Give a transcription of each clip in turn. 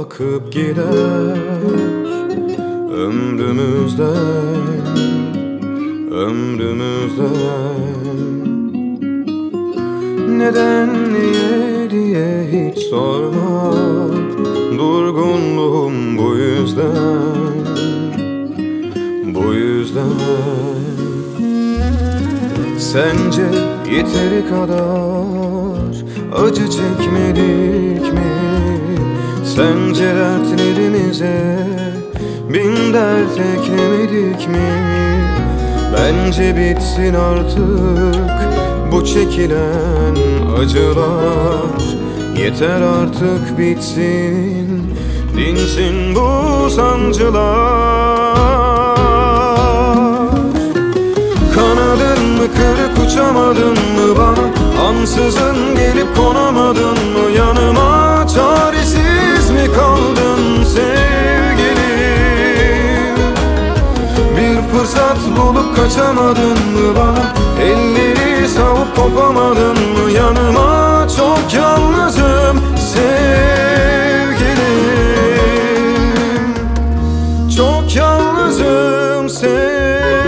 akıp gider. Ömrümüzden, ömrümüzden. Neden, niye diye hiç sorma. Durgunluğum bu yüzden Bu yüzden. Sence yeteri kadar acı çekmedik mi? Sence dertlerimize bin dert eklemedik mi? Bence bitsin artık bu çekilen acılar Yeter artık bitsin, dinsin bu sancılar Kanadın mı kırık uçamadın mı bana Ansızın gelip konamadın mı? Yanıma Çaresiz mi kaldın sevgilim? Bir fırsat bulup kaçamadın mı bana? Elleri savup kopamadın mı? Yanıma Çok yalnızım sevgilim. Çok yalnızım sevgilim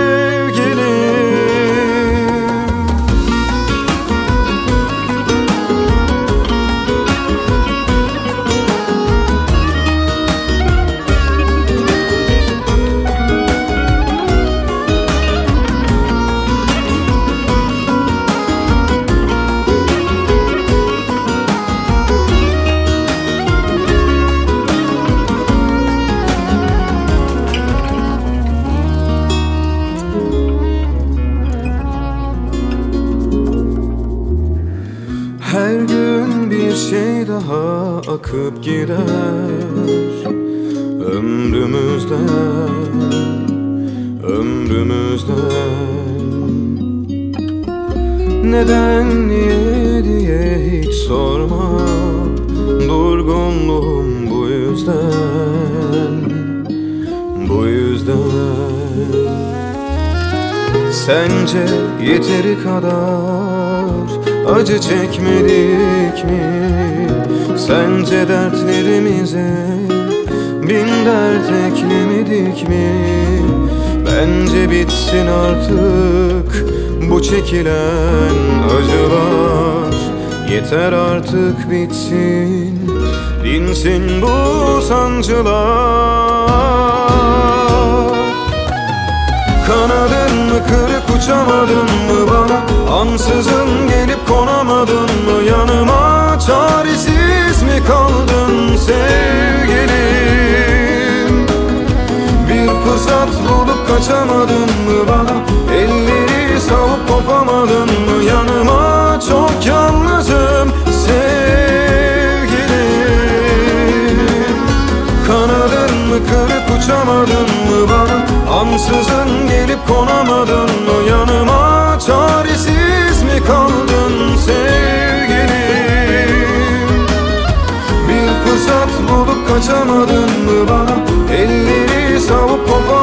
daha akıp gider Ömrümüzden, ömrümüzden. Neden, niye diye hiç sorma. Durgunluğum bu yüzden, bu yüzden. Sence yeteri kadar acı çekmedik mi? Sence dertlerimize bin dert eklemedik mi? Bence bitsin artık bu çekilen acılar Yeter artık bitsin, dinsin bu sancılar kırık uçamadın mı bana? Ansızın gelip konamadın mı? Yanıma Çaresiz mi kaldın sevgilim? Bir fırsat bulup kaçamadın mı bana? Elleri savup kopamadın mı? Yanıma Çok yalnızım sevgilim. Kanadın mı kırık uçamadın mı bana? Ansızın gelip konamadın kaçamadın mı bana? Elleri savup kopamadın